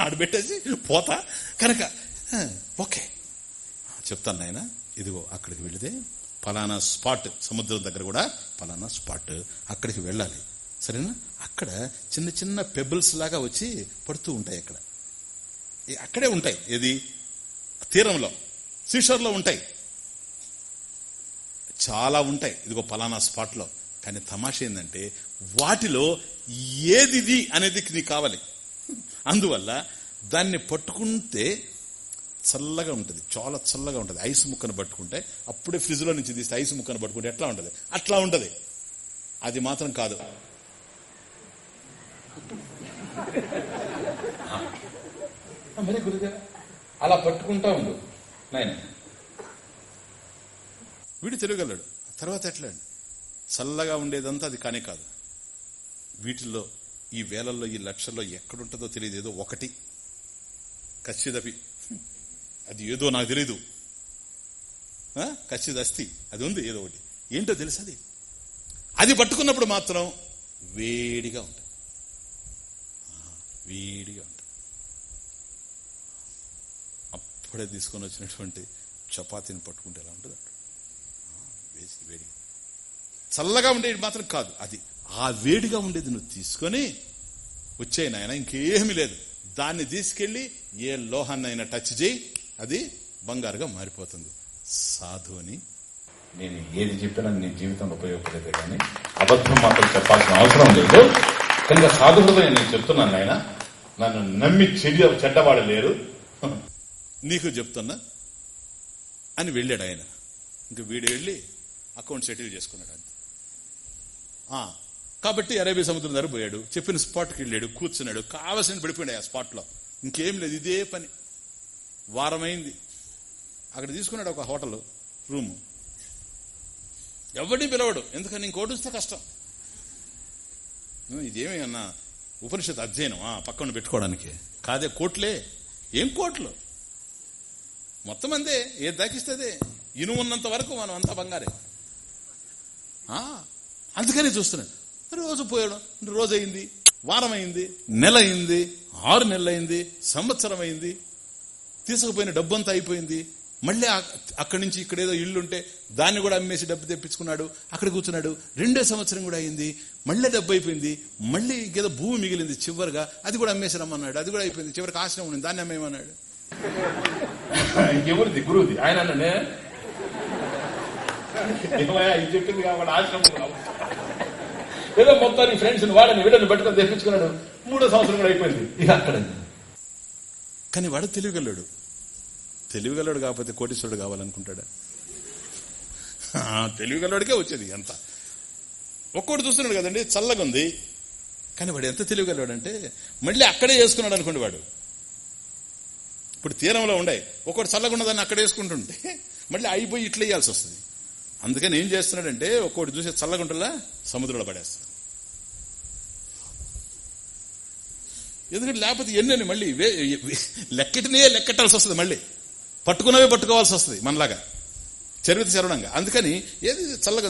ఆడబెట్టేసి పోతా. కనుక ఓకే. చెప్తాను నాయన. ఇదిగో అక్కడికి వెళితే ఫలానా స్పాట్ సముద్రం దగ్గర కూడా ఫలానా స్పాట్ అక్కడికి వెళ్ళాలి. సరేనా? అక్కడ చిన్న చిన్న పెబుల్స్ లాగా వచ్చి పడుతూ ఉంటాయి అక్కడ. అక్కడే ఉంటాయి. ఏది? తీరంలో సీషర్లో ఉంటాయి. చాలా ఉంటాయి. ఇదిగో పలానా స్పాట్లో. కానీ తమాష ఏంటంటే వాటిలో ఏదిది అనేది నీకు కావాలి. అందువల్ల దాన్ని పట్టుకుంటే చల్లగా ఉంటుంది. చాలా చల్లగా ఉంటుంది. ఐస్ ముక్కను పట్టుకుంటే అప్పుడే ఫ్రిడ్జ్లో నుంచి తీస్తే ఐస్ ముక్కను పట్టుకుంటే ఎట్లా ఉంటుంది? అట్లా ఉంటుంది. అది మాత్రం కాదు. మరి అలా పట్టుకుంటా ఉండు. నాయన. వీడు తిరగలడు తర్వాత ఎట్లా? చల్లగా ఉండేదంతా అది కానే కాదు. వీటిల్లో ఈ వేలల్లో ఈ లక్షల్లో ఎక్కడుంటుందో తెలియదు. ఏదో ఒకటి. ఖచ్చితపి అది ఏదో నాకు తెలీదు. ఖచ్చిత అస్థి. అది ఉంది ఏదో ఒకటి. ఏంటో తెలుసు అది? అది పట్టుకున్నప్పుడు మాత్రం వేడిగా ఉంటుంది. వేడిగా ఉంటుంది. అప్పుడే తీసుకొని వచ్చినటువంటి చపాతీని పట్టుకుంటే ఎలా ఉంటుంది? వేసి వేడిగా. చల్లగా ఉండేది మాత్రం కాదు. అది ఆ వేడిగా ఉండేది నువ్వు తీసుకొని వచ్చాయి నాయన ఇంకేమీ లేదు. దాన్ని తీసుకెళ్ళి ఏ లోహాన్నైనా టచ్ చేయి అది బంగారుగా మారిపోతుంది. సాధు అని నేను ఏది చెప్పినా నీ జీవితంలో ఉపయోగపడేదే కానీ అబద్ధం మాత్రం చెప్పాల్సిన అవసరం లేదు. కనుక సాధు నేను చెప్తున్నాను ఆయన నన్ను నమ్మి చెడి చెడ్డవాడు లేరు. నీకు చెప్తున్నా అని వెళ్ళాడు ఆయన. ఇంక వీడు వెళ్ళి అకౌంట్ సెటిల్ చేసుకున్నాడు అంతే. కాబట్టి అరేబియా సముద్రం దగ్గర పోయాడు. చెప్పిన స్పాట్కి వెళ్ళాడు కూర్చున్నాడు. కావలసిన పడిపోయాడు ఆ స్పాట్లో ఇంకేం లేదు ఇదే పని. వారమైంది. అక్కడ తీసుకున్నాడు ఒక హోటల్ రూము. ఎవడిని పిలవడు? ఎందుకని? ఇంకోటి వస్తే కష్టం. ఇదేమి అన్నా ఉపనిషత్ అధ్యయనం పక్కన పెట్టుకోవడానికి? కాదే కోట్లే? ఏం కోట్లు? మొత్తం అందే. ఏ దాకిస్తే ఇనుమున్నంత ఉన్నంత వరకు మనం అంతా బంగారే. అందుకని చూస్తున్నాడు రోజు పోయాడు. రోజు అయింది వారం అయింది నెల అయింది ఆరు నెలలైంది సంవత్సరం అయింది తీసుకుపోయిన డబ్బంతా అయిపోయింది. మళ్ళీ అక్కడి నుంచి ఇక్కడ ఏదో ఇల్లుంటే దాన్ని కూడా అమ్మేసి డబ్బు తెప్పించుకున్నాడు. అక్కడ కూర్చున్నాడు. రెండో సంవత్సరం కూడా అయింది. మళ్ళీ డబ్బు అయిపోయింది. మళ్ళీ ఇంకేదో భూమి మిగిలింది చివరిగా. అది కూడా అమ్మేసి రమ్మన్నాడు. అది కూడా అయిపోయింది. చివరికి ఆశ్రమం ఉంది దాన్ని అమ్మేమన్నాడు ఇంకెవరిది గురువుది ఆయన చెప్పింది కాబట్టి ఆశ్రమం ఏదో మొత్తాన్ని ఫ్రెండ్స్ వాడని వీడని పెట్టుకొని తెప్పించుకున్నాడు. మూడో సంవత్సరం కూడా అయిపోయింది. ఇక అక్కడ. కానీ వాడు తెలివిగలడు. తెలివిగలడు కాకపోతే కోటీశ్వరుడు కావాలనుకుంటాడా? తెలివిగలడికే వచ్చేది ఎంత ఒక్కోటి చూస్తున్నాడు కదండి చల్లగా ఉంది కానీ వాడు ఎంత తెలివిగలవాడు అంటే మళ్ళీ అక్కడే వేసుకున్నాడు అనుకోండి వాడు. ఇప్పుడు తీరంలో ఉండే ఒక్కోటి చల్లగా ఉన్నదాన్ని అక్కడ వేసుకుంటుంటే మళ్ళీ అయిపోయి ఇట్లా వేయాల్సి వస్తుంది. అందుకని ఏం చేస్తున్నాడంటే ఒక్కోటి చూసే చల్లగుంటలా సముద్రంలో పడేస్తాడు. ఎందుకంటే లేకపోతే ఎన్ని మళ్ళీ లెక్కటినే లెక్కటాల్సి వస్తుంది మళ్ళీ. పట్టుకున్నవే పట్టుకోవాల్సి వస్తుంది మనలాగా. చరివిత చరవడంగా అందుకని ఏది చల్లగా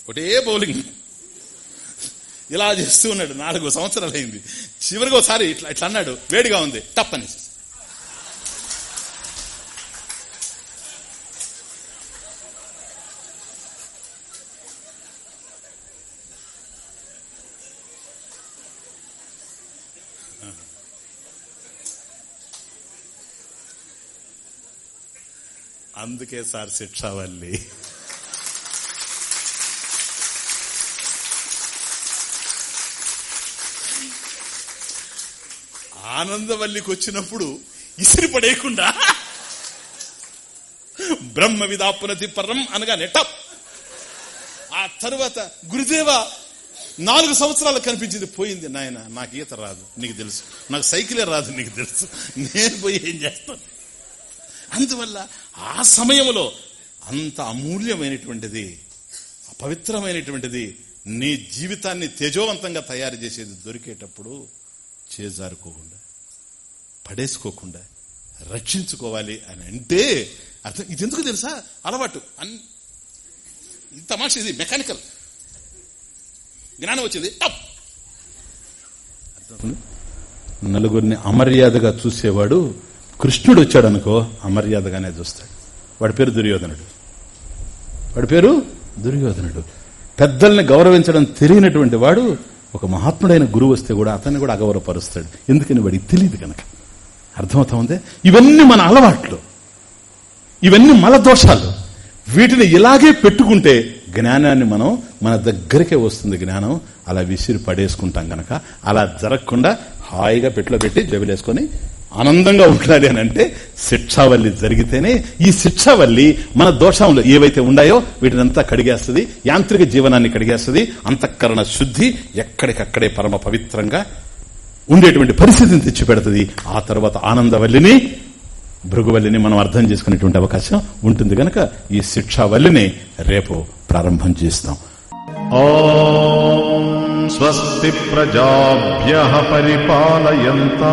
ఒకటే బౌలింగ్. ఇలా చేస్తూ ఉన్నాడు. నాలుగు సంవత్సరాలు అయింది చివరికి ఒకసారి ఇట్లా ఇట్లా అన్నాడు. వేడిగా ఉంది. టప్పని అందుకే సార్ శిక్షావల్లి ఆనందవల్లికి వచ్చినప్పుడు ఇసిరి పడేయకుండా బ్రహ్మ విదాపునతి పరం అనగా నెట్ట ఆ తర్వాత గురుదేవ నాలుగు సంవత్సరాలు కనిపించింది పోయింది నాయన నాకు ఈత రాదు నీకు తెలుసు. నాకు సైకిలే రాదు నీకు తెలుసు. నేను పోయి ఏం చేస్తాను? అందువల్ల ఆ సమయంలో అంత అమూల్యమైనటువంటిది పవిత్రమైనటువంటిది నీ జీవితాన్ని తేజోవంతంగా తయారు చేసేది దొరికేటప్పుడు చేజారుకోకుండా పడేసుకోకుండా రక్షించుకోవాలి అని అంటే అర్థం. ఇది ఎందుకు తెలుసా? అలవాటు. అన్ తమాష ఇది మెకానికల్. జ్ఞానం వచ్చింది. నలుగురిని అమర్యాదగా చూసేవాడు కృష్ణుడు వచ్చాడు అనుకో అమర్యాదగానే చూస్తాడు. వాడి పేరు దుర్యోధనుడు. వాడి పేరు దుర్యోధనుడు. పెద్దల్ని గౌరవించడం తెలియనటువంటి వాడు ఒక మహాత్ముడైన గురువు వస్తే కూడా అతన్ని కూడా అగౌరవపరుస్తాడు. ఎందుకని వాడికి తెలియదు కనుక అర్థమవుతా ఉంది? ఇవన్నీ మన అలవాట్లు. ఇవన్నీ మల దోషాలు. వీటిని ఇలాగే పెట్టుకుంటే జ్ఞానాన్ని మనం మన దగ్గరికే వస్తుంది జ్ఞానం. అలా విసిరి పడేసుకుంటాం గనక. అలా జరగకుండా హాయిగా పెట్టులో పెట్టి జబిలేసుకొని ఆనందంగా ఉండాలి అని అంటే శిక్షావల్లి జరిగితేనే ఈ శిక్షావల్లి మన దోషంలో ఏవైతే ఉన్నాయో వీటిని అంతా కడిగేస్తుంది యాంత్రిక జీవనాన్ని కడిగేస్తుంది అంతఃకరణ శుద్ధి ఎక్కడికక్కడే పరమ పవిత్రంగా ఉండేటువంటి పరిస్థితిని తెచ్చిపెడుతుంది. ఆ తర్వాత ఆనందవల్లిని భృగువల్లిని మనం అర్థం చేసుకునేటువంటి అవకాశం ఉంటుంది గనక ఈ శిక్షావల్లిని రేపు ప్రారంభం చేస్తాం. స్వస్తి ప్రజాభ్య పరిపాలయంతా.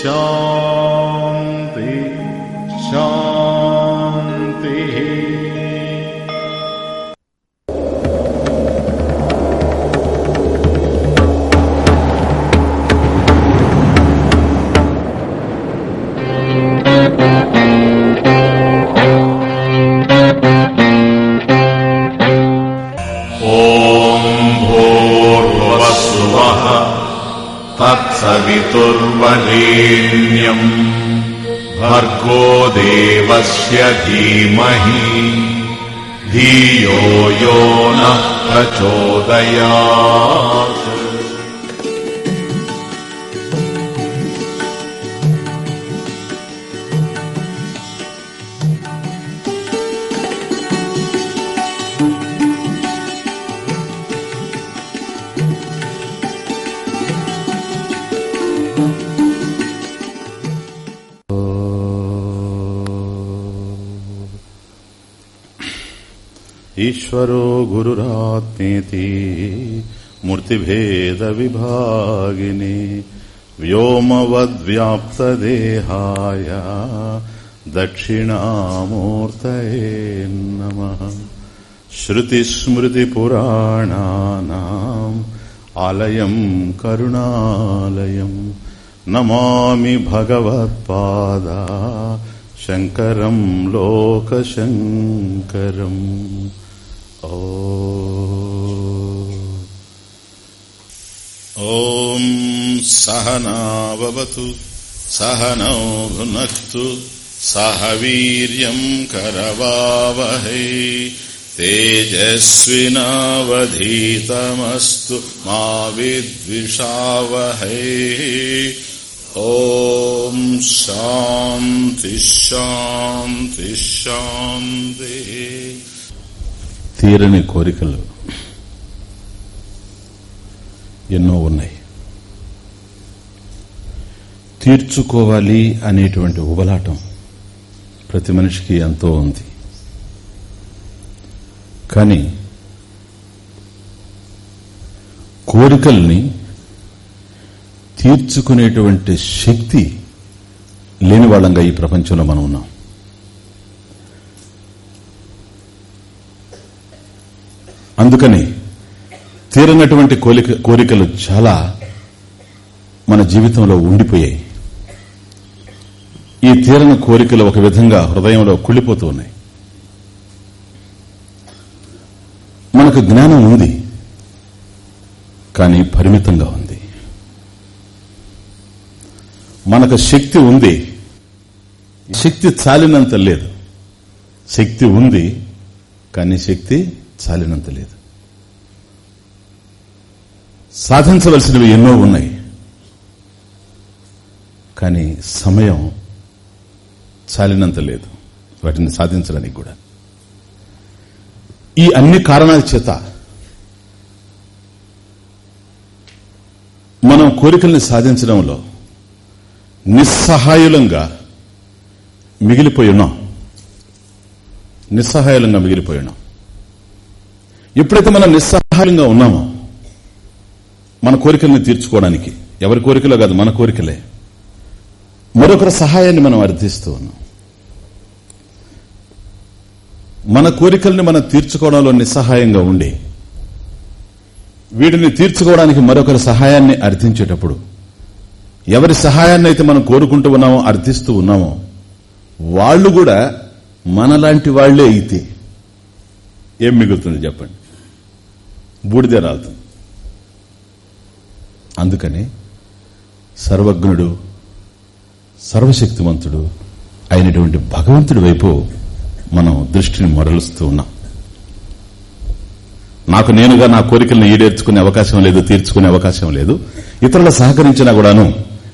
Shalom. तत्सवितुर्वरेण्यम् भर्गो देवस्य धीमहि। धियो यो नः प्रचोदयात् ईश्वरो गुरुरात्मेति मूर्तिभेदविभागिने व्योमवद्व्याप्तदेहाय दक्षिणामूर्तये नमः श्रुतिस्मृतिपुराणानाम् आलयम् करुणालयम् नमामि भगवत्पादा शङ्करम् लोकशङ्करम् ॐ सहनावतु सहनौ भुनक्तु सह वीर्यम् करवावहै तेजस्विनावधीतमस्तु मा विद्विषावहै ॐ शान्तिः शान्तिः शान्तिः తీరని కోరికలు ఎన్నో ఉన్నాయి. తీర్చుకోవాలి అనేటువంటి ఉబలాటం ప్రతి మనిషికి ఎంతో ఉంది. కానీ కోరికల్ని తీర్చుకునేటువంటి శక్తి లేని వాళ్ళంగా ఈ ప్రపంచంలో మనం ఉన్నాం. అందుకని తీరనటువంటి కోరిక కోరికలు చాలా మన జీవితంలో ఉండిపోయాయి. ఈ తీరని కోరికలు ఒక విధంగా హృదయంలో కుళ్ళిపోతూ ఉన్నాయి. మనకు జ్ఞానం ఉంది కానీ పరిమితంగా ఉంది. మనకు శక్తి ఉంది శక్తి చాలినంత లేదు. శక్తి ఉంది కానీ శక్తి చాలినంత లేదు. సాధించవలసినవి ఎన్నో ఉన్నాయి. కానీ సమయం చాలినంత లేదు. వాటిని సాధించడానికి కూడా. ఈ అన్ని కారణాల చేత మనం కోరికల్ని సాధించడంలో నిస్సహాయులంగా మిగిలిపోయి ఉన్నాం నిస్సహాయులంగా మిగిలిపోయి ఉన్నాం ఎప్పుడైతే మనం నిస్సహాయంగా ఉన్నామో మన కోరికల్ని తీర్చుకోవడానికి. ఎవరి కోరికలో కాదు మన కోరికలే. మరొకరి సహాయాన్ని మనం అర్థిస్తూ ఉన్నాం. మన కోరికల్ని మనం తీర్చుకోవడంలో నిస్సహాయంగా ఉండి వీటిని తీర్చుకోవడానికి మరొకరి సహాయాన్ని అర్థించేటప్పుడు ఎవరి సహాయాన్ని అయితే మనం కోరుకుంటూ ఉన్నామో అర్థిస్తూ ఉన్నామో వాళ్ళు కూడా మనలాంటి వాళ్ళే అయితే ఏం మిగులుతుంది చెప్పండి? బూడిదే రాలుతుంది. అందుకని సర్వజ్ఞుడు సర్వశక్తివంతుడు అయినటువంటి భగవంతుడి వైపు మనం దృష్టిని మరలుస్తూ ఉన్నాం. నాకు నేనుగా నా కోరికలను ఈడేర్చుకునే అవకాశం లేదు తీర్చుకునే అవకాశం లేదు. ఇతరులు సహకరించినా కూడాను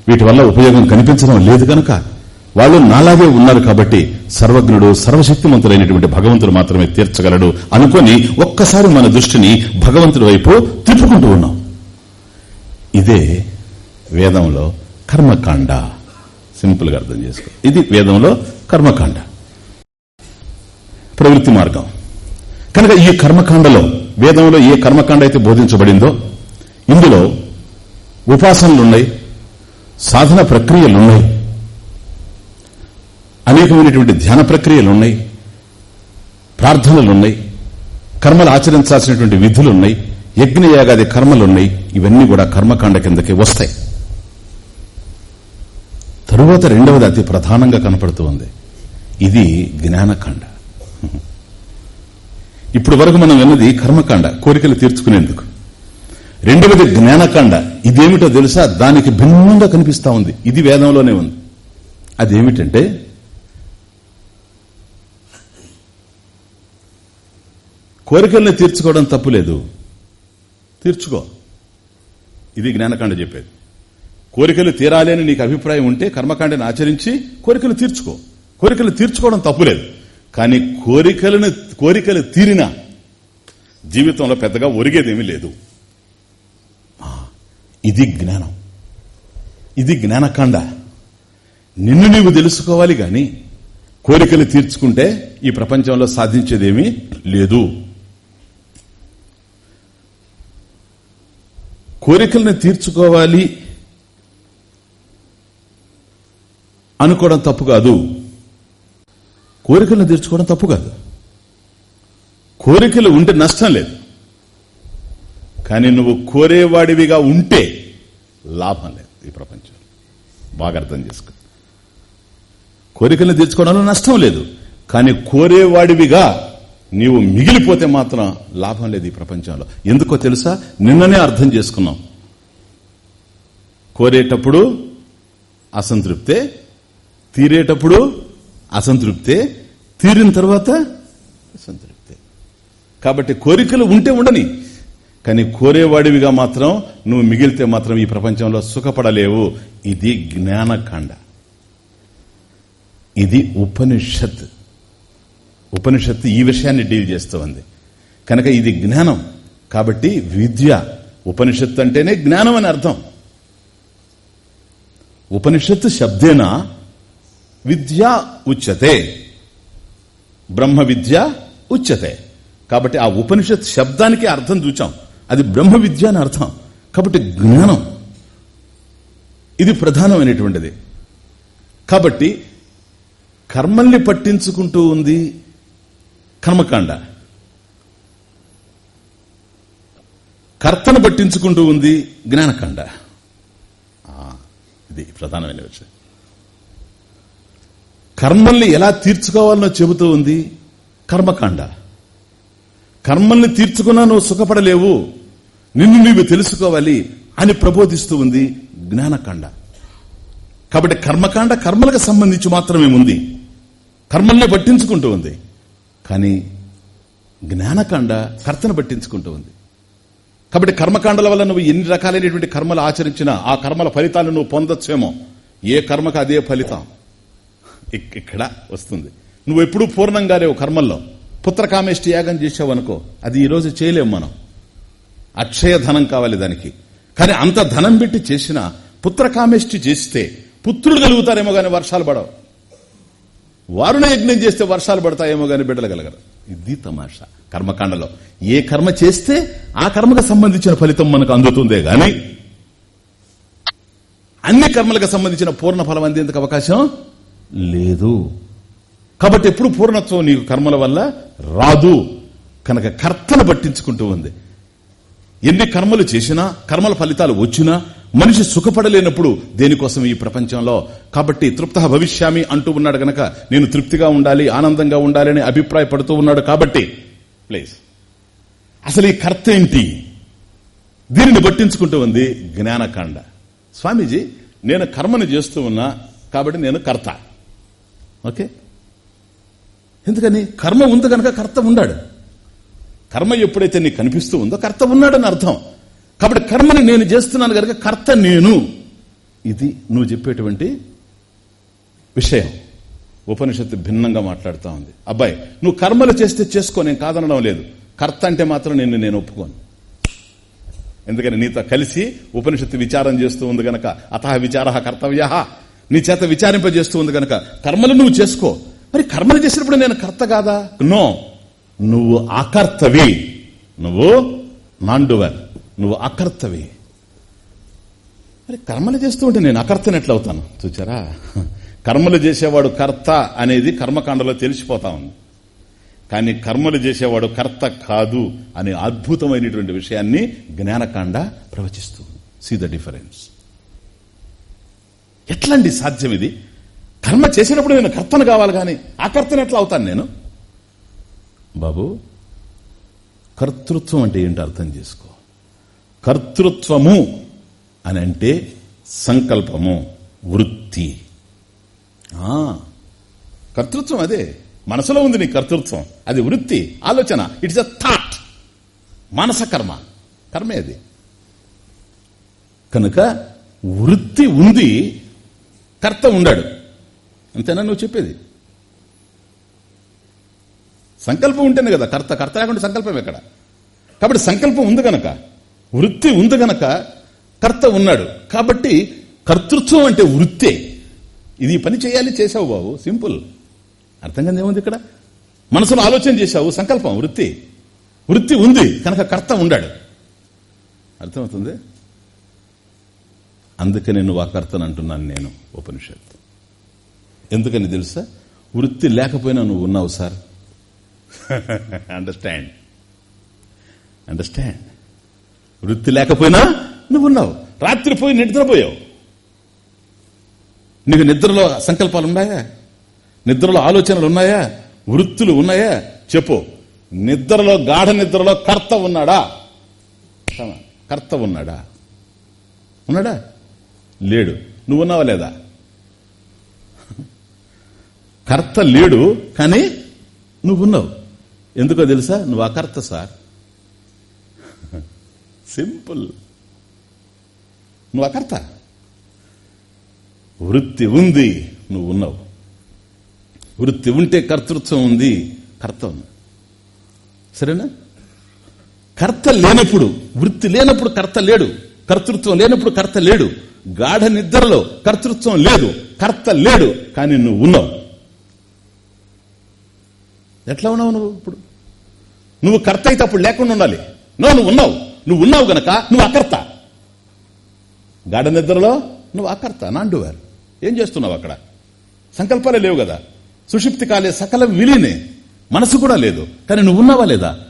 వీటి వల్ల ఉపయోగం కనిపించడం లేదు గనక వాళ్ళు నాలాగే ఉన్నారు కాబట్టి సర్వజ్ఞుడు సర్వశక్తిమంతుడైనటువంటి భగవంతుడు మాత్రమే తీర్చగలడు అనుకొని ఒక్కసారి మన దృష్టిని భగవంతుడి వైపు తిప్పుకుంటూ ఉన్నాం. ఇదే వేదంలో కర్మకాండ. సింపుల్గా అర్థం చేసుకో. ఇది వేదంలో కర్మకాండ. ప్రవృత్తి మార్గం. కనుక ఈ కర్మకాండలో వేదంలో ఏ కర్మకాండ అయితే బోధించబడిందో ఇందులో ఉపాసనలున్నాయి సాధన ప్రక్రియలున్నాయి అనేకమైనటువంటి ధ్యాన ప్రక్రియలున్నాయి ప్రార్థనలున్నాయి కర్మలు ఆచరించాల్సినటువంటి విధులున్నాయి యజ్ఞయాగాది కర్మలున్నాయి. ఇవన్నీ కూడా కర్మకాండ కిందకి వస్తాయి. తరువాత రెండవది అతి ప్రధానంగా కనపడుతూ ఉంది ఇది జ్ఞానకాండ. ఇప్పుడు వరకు మనం విన్నది కర్మకాండ కోరికలు తీర్చుకునేందుకు. రెండవది జ్ఞానకాండ. ఇదేమిటో తెలుసా? దానికి భిన్నంగా కనిపిస్తా ఉంది. ఇది వేదంలోనే ఉంది. అదేమిటంటే కోరికల్ని తీర్చుకోవడం తప్పులేదు. తీర్చుకో. ఇది జ్ఞానకాండ చెప్పేది. కోరికలు తీరాలి అని నీకు అభిప్రాయం ఉంటే కర్మకాండని ఆచరించి కోరికలు తీర్చుకో. కోరికలు తీర్చుకోవడం తప్పులేదు. కానీ కోరికలను కోరికలు తీరినా జీవితంలో పెద్దగా ఒరిగేదేమీ లేదు. ఆ, ఇది జ్ఞానం. ఇది జ్ఞానకాండ. నిన్ను నీవు తెలుసుకోవాలి గాని కోరికలు తీర్చుకుంటే ఈ ప్రపంచంలో సాధించేదేమీ లేదు. కోరికల్ని తీర్చుకోవాలి అనుకోవడం తప్పు కాదు. కోరికలను తీర్చుకోవడం తప్పు కాదు. కోరికలు ఉంటే నష్టం లేదు. కానీ నువ్వు కోరేవాడివిగా ఉంటే లాభం లేదు ఈ ప్రపంచంలో. బాగా అర్థం చేసుకో. కోరికలను తీర్చుకోవడంలో నష్టం లేదు. కానీ కోరేవాడివిగా నీవు మిగిలిపోతే మాత్రం లాభం లేదు ఈ ప్రపంచంలో. ఎందుకో తెలుసా? నిన్ననే అర్థం చేసుకున్నాం. కోరేటప్పుడు అసంతృప్తే తీరేటప్పుడు అసంతృప్తే తీరిన తర్వాత సంతృప్తే కాబట్టి కోరికలు ఉంటే ఉండని కానీ కోరేవాడివిగా మాత్రం నువ్వు మిగిలితే మాత్రం ఈ ప్రపంచంలో సుఖపడలేవు. ఇది జ్ఞానకాండ. ఇది ఉపనిషత్. ఉపనిషత్తు ఈ విషయాన్ని డీల్ చేస్తూ ఉంది. కనుక ఇది జ్ఞానం. కాబట్టి విద్య ఉపనిషత్తు అంటేనే జ్ఞానం అని అర్థం. ఉపనిషత్తు శబ్దేన విద్య ఉచ్యతే. బ్రహ్మ విద్య ఉచ్యతే. కాబట్టి ఆ ఉపనిషత్ శబ్దానికి అర్థం చూచాం. అది బ్రహ్మ విద్య అని అర్థం. కాబట్టి జ్ఞానం. ఇది ప్రధానమైనటువంటిది. కాబట్టి కర్మల్ని పట్టించుకుంటూ ఉంది కర్మకాండ. కర్తను పట్టించుకుంటూ ఉంది జ్ఞానకాండ. ఇది ప్రధానమైన విషయం. కర్మల్ని ఎలా తీర్చుకోవాలనో చెబుతూ ఉంది కర్మకాండ. కర్మల్ని తీర్చుకున్నా నువ్వు సుఖపడలేవు నిన్ను నీవు తెలుసుకోవాలి అని ప్రబోధిస్తూ ఉంది జ్ఞానకాండ. కాబట్టి కర్మకాండ కర్మలకు సంబంధించి మాత్రమే ఉంది. కర్మల్ని పట్టించుకుంటూ ఉంది. కానీ జ్ఞానకాండ కర్తను పట్టించుకుంటూ ఉంది. కాబట్టి కర్మకాండల వల్ల నువ్వు ఎన్ని రకాలైనటువంటి కర్మలు ఆచరించినా ఆ కర్మల ఫలితాలు నువ్వు పొందొచ్చేమో. ఏ కర్మకు అదే ఫలితం. ఇక్కడ వస్తుంది. నువ్వు ఎప్పుడూ పూర్ణంగా లేవు కర్మల్లో పుత్రకామేష్టి యాగం చేసావు అనుకో అది ఈరోజు చేయలేము మనం. అక్షయ ధనం కావాలి దానికి. కానీ అంత ధనం పెట్టి చేసిన పుత్రకామేష్టి చేస్తే పుత్రుడు కలుగుతారేమో గాని వర్షాలు పడవు. వారునే యజ్ఞం చేస్తే వర్షాలు పడతాయేమో గాని బిడ్డలు కలగరు. ఇది తమాషా. కర్మకాండలో. ఏ కర్మ చేస్తే ఆ కర్మకు సంబంధించిన ఫలితం మనకు అందుతుందే గాని అన్ని కర్మలకు సంబంధించిన పూర్ణ ఫలం అందేందుకు అవకాశం లేదు. కాబట్టి ఎప్పుడు పూర్ణత్వం నీకు కర్మల వల్ల రాదు. కనుక కర్తను పట్టించుకుంటూ ఉంది. ఎన్ని కర్మలు చేసినా కర్మల ఫలితాలు వచ్చినా మనిషి సుఖపడలేనప్పుడు దేనికోసం ఈ ప్రపంచంలో? కాబట్టి తృప్త భవిష్యామి అంటూ ఉన్నాడు గనక నేను తృప్తిగా ఉండాలి ఆనందంగా ఉండాలి అని అభిప్రాయపడుతూ ఉన్నాడు కాబట్టి ప్లీజ్. అసలు ఈ కర్త ఏంటి? దీనిని పట్టించుకుంటూ ఉంది జ్ఞానకాండ. స్వామీజీ నేను కర్మను చేస్తూ ఉన్నా కాబట్టి నేను కర్త. ఓకే? ఎందుకని? కర్మ ఉంది కనుక కర్త ఉండాడు కర్మ ఎప్పుడైతే నీకు కనిపిస్తూ ఉందో కర్త ఉన్నాడని అర్థం. కాబట్టి కర్మని నేను చేస్తున్నాను కనుక కర్త నేను. ఇది నువ్వు చెప్పేటువంటి విషయం. ఉపనిషత్తు భిన్నంగా మాట్లాడుతూ ఉంది. అబ్బాయి నువ్వు కర్మలు చేస్తే చేసుకో నేను కాదనడం లేదు. కర్త అంటే మాత్రం నిన్ను నేను ఒప్పుకోను. ఎందుకని నీతో కలిసి ఉపనిషత్తు విచారం చేస్తూ ఉంది గనక అత విచార కర్తవ్య నీ చేత విచారింపజేస్తూ ఉంది గనక కర్మలు నువ్వు చేసుకో. మరి కర్మలు చేసినప్పుడు నేను కర్త కాదా? నో. నువ్వు అకర్తవి. నువ్వు నాండువర్. నువ్వు అకర్తవి. మరి కర్మలు చేస్తూ ఉంటే నేను అకర్తనెట్లవుతాను అవుతాను చూచారా? కర్మలు చేసేవాడు కర్త అనేది కర్మకాండలో తెలిసిపోతా ఉంది. కానీ కర్మలు చేసేవాడు కర్త కాదు అనే అద్భుతమైనటువంటి విషయాన్ని జ్ఞానకాండ ప్రవచిస్తుంది. సీ ద డిఫరెన్స్ ఎట్లండి సాధ్యం ఇది? కర్మ చేసినప్పుడు నేను కర్తను కావాలి కానీ అకర్తను ఎట్లా అవుతాను నేను? బాబు కర్తృత్వం అంటే ఏంటో అర్థం చేసుకో. కర్తృత్వము అని అంటే సంకల్పము వృత్తి. ఆ, కర్తృత్వం అదే. మనసులో ఉంది నీ కర్తృత్వం. అది వృత్తి ఆలోచన. ఇట్స్ అ థాట్ మానస కర్మ. కర్మే అది. కనుక వృత్తి ఉంది కర్త ఉండాడు. అంతేనా నువ్వు చెప్పేది? సంకల్పం ఉంటేనే కదా కర్త కర్త లేకుండా సంకల్పం ఎక్కడ? కాబట్టి సంకల్పం ఉంది కనుక. వృత్తి ఉంది గనక కర్త ఉన్నాడు. కాబట్టి కర్తృత్వం అంటే వృత్తే. ఇది పని చేయాలి చేసావు బాబు. సింపుల్. అర్థం కానీ ఏముంది ఇక్కడ? మనసులో ఆలోచన చేశావు సంకల్పం వృత్తి. వృత్తి ఉంది కనుక కర్త ఉండాడు. అర్థమవుతుంది? అందుకని నువ్వు ఆ కర్తను అంటున్నాను నేను ఉపనిషత్ ఎందుకని తెలుసా? వృత్తి లేకపోయినా నువ్వు ఉన్నావు సార్. అండర్స్టాండ్ అండర్స్టాండ్ వృత్తి లేకపోయినా నువ్వు ఉన్నావు రాత్రి పోయి నిద్రపోయావు నీకు నిద్రలో సంకల్పాలు ఉన్నాయా? నిద్రలో ఆలోచనలు ఉన్నాయా? వృత్తులు ఉన్నాయా? చెప్పు. నిద్రలో గాఢ నిద్రలో కర్త ఉన్నాడా? కర్త ఉన్నాడా? ఉన్నాడా? లేడు. నువ్వు ఉన్నావా లేదా? కర్త లేడు కానీ నువ్వున్నావు. ఎందుకో తెలుసా? నువ్వు అకర్త సార్. సింపుల్ నువ్వు అకర్త వృత్తి ఉంది నువ్వు ఉన్నావు. వృత్తి ఉంటే కర్తృత్వం ఉంది కర్త ఉంది. సరేనా? కర్త లేనప్పుడు వృత్తి లేనప్పుడు కర్త లేడు. కర్తృత్వం లేనప్పుడు కర్త లేడు. గాఢ నిద్రలో కర్తృత్వం లేదు కర్త లేడు కానీ నువ్వు ఉన్నావు. ఎట్లా ఉన్నావు నువ్వు ఇప్పుడు? నువ్వు కర్త అయితే అప్పుడు లేకుండా ఉండాలి. నువ్వు నువ్వు ఉన్నావు. నువ్వు ఉన్నావు గనక నువ్వు అకర్త. గాఢ నిద్రలో నువ్వు అకర్త నాండువారు. ఏం చేస్తున్నావు అక్కడ? సంకల్పాలే లేవు కదా. సుషిప్తి కాలే సకల విలీనే. మనసు కూడా లేదు. కానీ నువ్వు ఉన్నావా లేదా?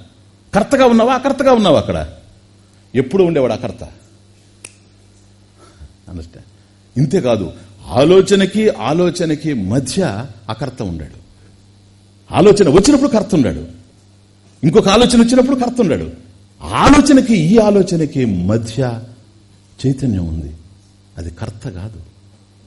కర్తగా ఉన్నావా అకర్తగా ఉన్నావా అక్కడ? ఎప్పుడు ఉండేవాడు అకర్త? అండర్స్టాండ్ ఇంతేకాదు ఆలోచనకి ఆలోచనకి మధ్య అకర్త ఉండాడు. ఆలోచన వచ్చినప్పుడు కర్త ఉండాడు. ఇంకొక ఆలోచన వచ్చినప్పుడు కర్త ఉండాడు. ఆలోచనకి ఈ ఆలోచనకి మధ్య చైతన్యం ఉంది. అది కర్త కాదు.